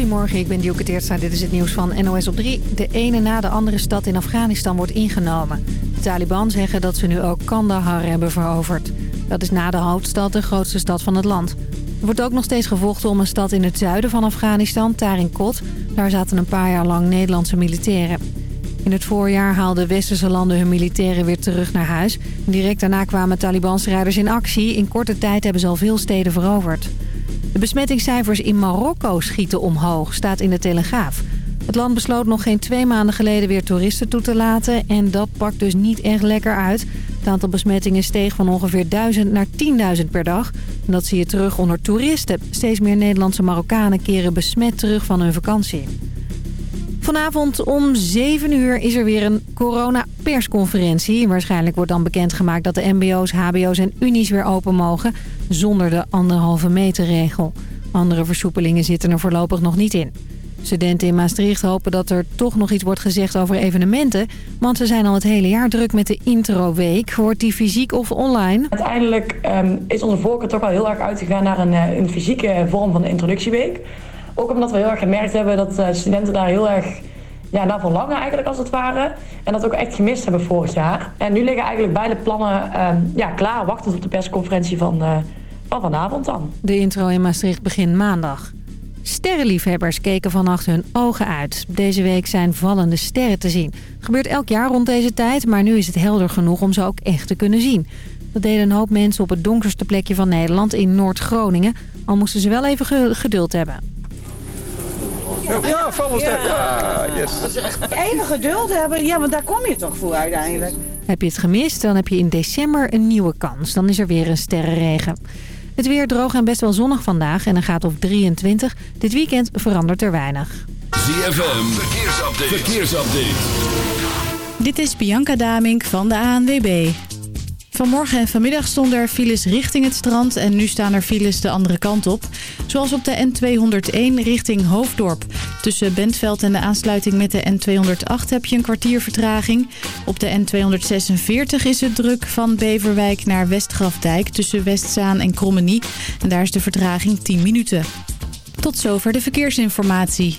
Goedemorgen, ik ben Dielke Teertstra. Dit is het nieuws van NOS op 3. De ene na de andere stad in Afghanistan wordt ingenomen. De Taliban zeggen dat ze nu ook Kandahar hebben veroverd. Dat is na de hoofdstad de grootste stad van het land. Er wordt ook nog steeds gevochten om een stad in het zuiden van Afghanistan, Tarin Kot. Daar zaten een paar jaar lang Nederlandse militairen. In het voorjaar haalden westerse landen hun militairen weer terug naar huis. Direct daarna kwamen Taliban-strijders in actie. In korte tijd hebben ze al veel steden veroverd. De besmettingscijfers in Marokko schieten omhoog, staat in de Telegraaf. Het land besloot nog geen twee maanden geleden weer toeristen toe te laten... en dat pakt dus niet echt lekker uit. Het aantal besmettingen steeg van ongeveer 1000 naar 10.000 per dag. En dat zie je terug onder toeristen. Steeds meer Nederlandse Marokkanen keren besmet terug van hun vakantie. Vanavond om 7 uur is er weer een corona-persconferentie. Waarschijnlijk wordt dan bekendgemaakt dat de mbo's, hbo's en unies weer open mogen... zonder de anderhalve meter regel. Andere versoepelingen zitten er voorlopig nog niet in. Studenten in Maastricht hopen dat er toch nog iets wordt gezegd over evenementen. Want ze zijn al het hele jaar druk met de introweek. Wordt die fysiek of online? Uiteindelijk um, is onze voorkeur toch wel heel erg uitgegaan naar een, eh, een fysieke vorm van de introductieweek. Ook omdat we heel erg gemerkt hebben dat eh, studenten daar heel erg ja, naar verlangen eigenlijk als het ware. En dat ook echt gemist hebben vorig jaar. En nu liggen eigenlijk beide plannen uh, ja, klaar, wachtend op de persconferentie van, uh, van vanavond dan. De intro in Maastricht begint maandag. Sterrenliefhebbers keken vannacht hun ogen uit. Deze week zijn vallende sterren te zien. Het gebeurt elk jaar rond deze tijd, maar nu is het helder genoeg om ze ook echt te kunnen zien. Dat deden een hoop mensen op het donkerste plekje van Nederland in Noord-Groningen. Al moesten ze wel even geduld hebben. Ja, vallende ster. Ja, yes. Even geduld hebben, ja, want daar kom je toch voor uiteindelijk. Heb je het gemist, dan heb je in december een nieuwe kans. Dan is er weer een sterrenregen. Het weer droog en best wel zonnig vandaag en dan gaat op 23. Dit weekend verandert er weinig. ZFM, verkeersupdate. verkeersupdate. Dit is Bianca Damink van de ANWB. Vanmorgen en vanmiddag stonden er files richting het strand en nu staan er files de andere kant op. Zoals op de N201 richting Hoofddorp. Tussen Bentveld en de aansluiting met de N208 heb je een kwartier vertraging. Op de N246 is het druk van Beverwijk naar Westgrafdijk tussen Westzaan en Krommenie. En daar is de vertraging 10 minuten. Tot zover de verkeersinformatie.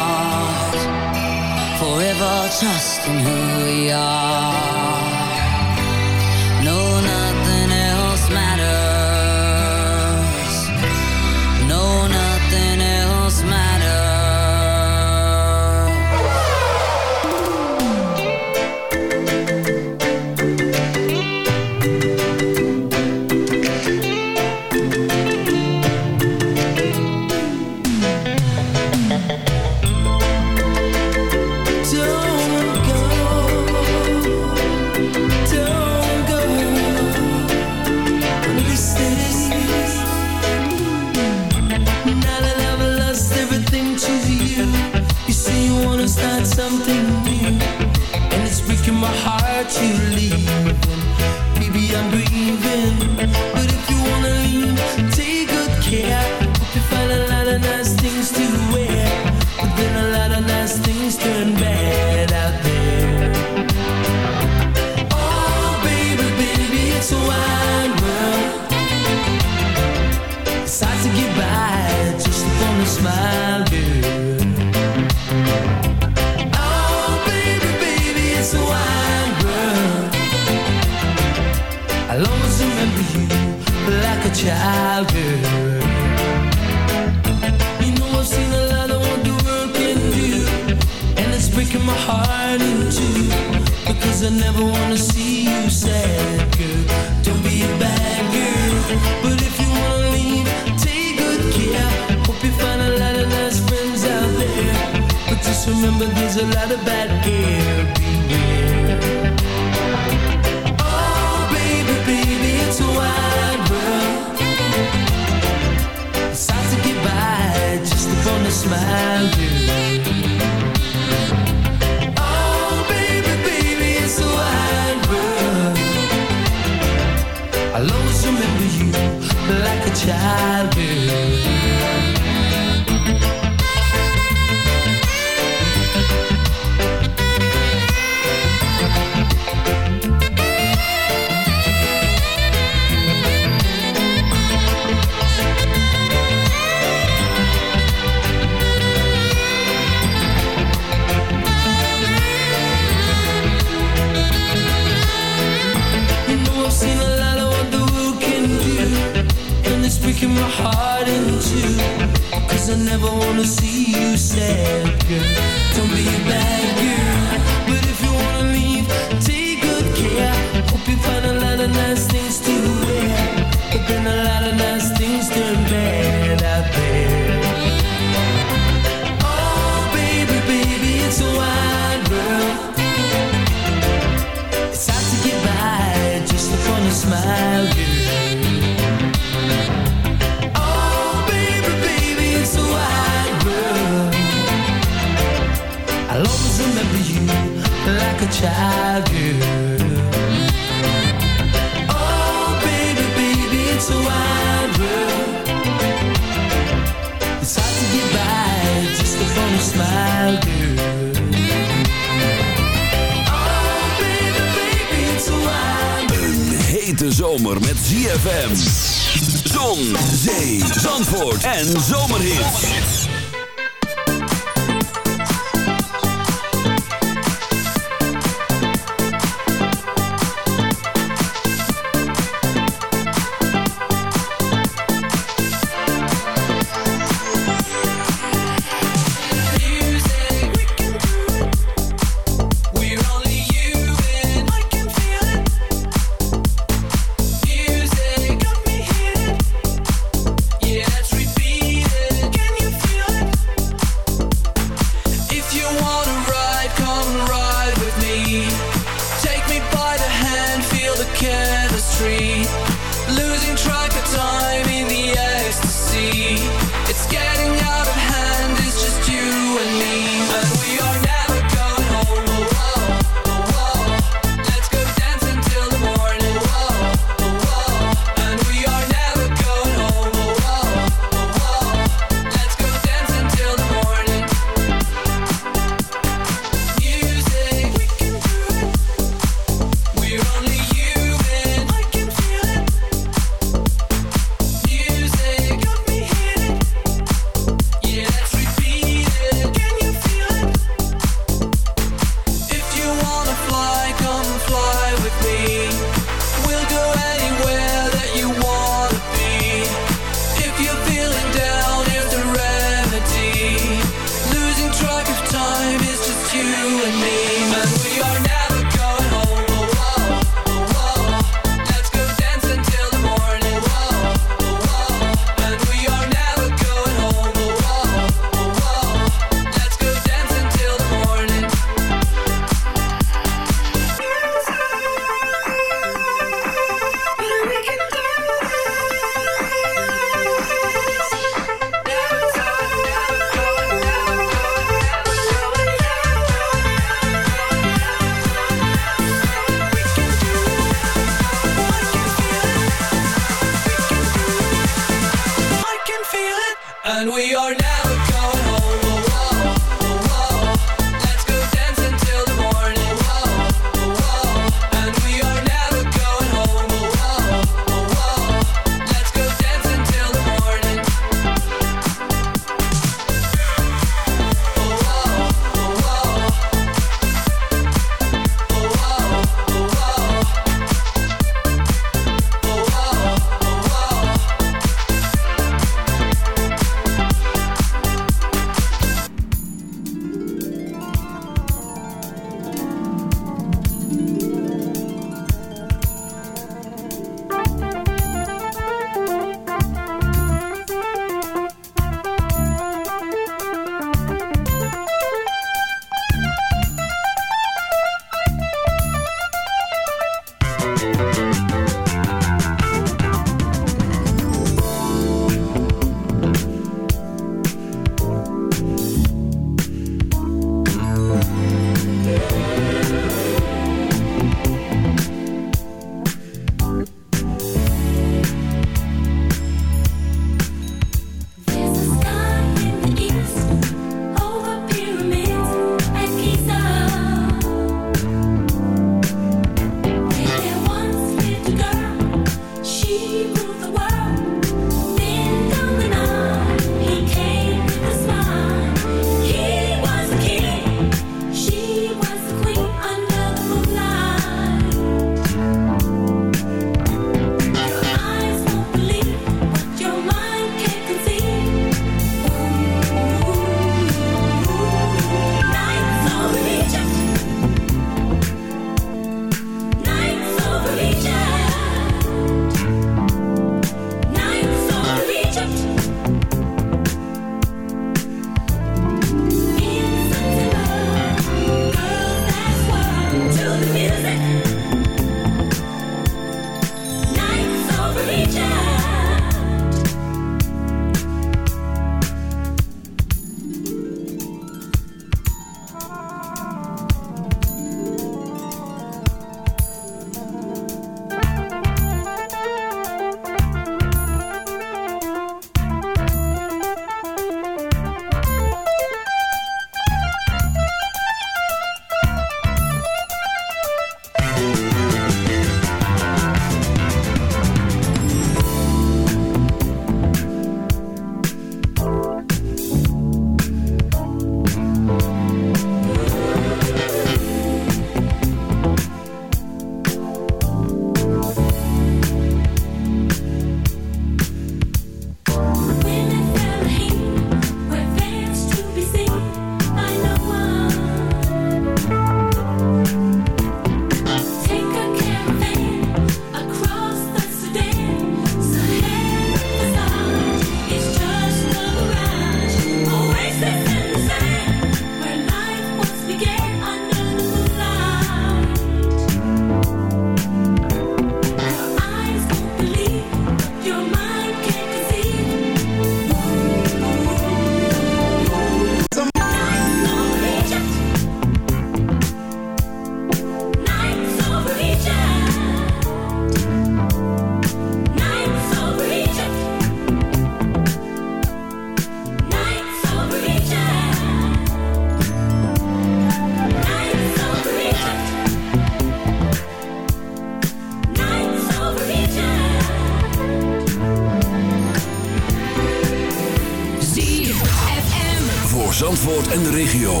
Zandvoort en de regio.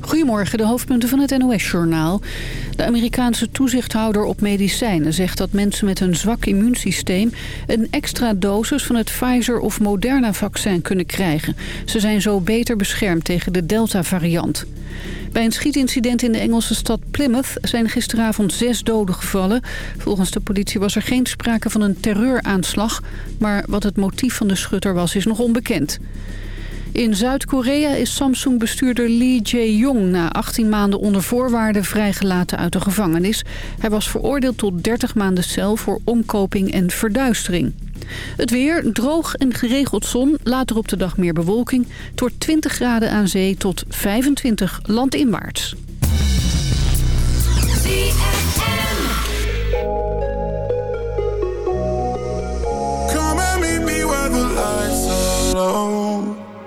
Goedemorgen, de hoofdpunten van het NOS-journaal. De Amerikaanse toezichthouder op medicijnen zegt dat mensen met een zwak immuunsysteem... een extra dosis van het Pfizer- of Moderna-vaccin kunnen krijgen. Ze zijn zo beter beschermd tegen de Delta-variant. Bij een schietincident in de Engelse stad Plymouth zijn gisteravond zes doden gevallen. Volgens de politie was er geen sprake van een terreuraanslag... maar wat het motief van de schutter was is nog onbekend. In Zuid-Korea is Samsung-bestuurder Lee Jae-yong na 18 maanden onder voorwaarden vrijgelaten uit de gevangenis. Hij was veroordeeld tot 30 maanden cel voor omkoping en verduistering. Het weer, droog en geregeld zon, later op de dag meer bewolking. Tot 20 graden aan zee tot 25 landinwaarts.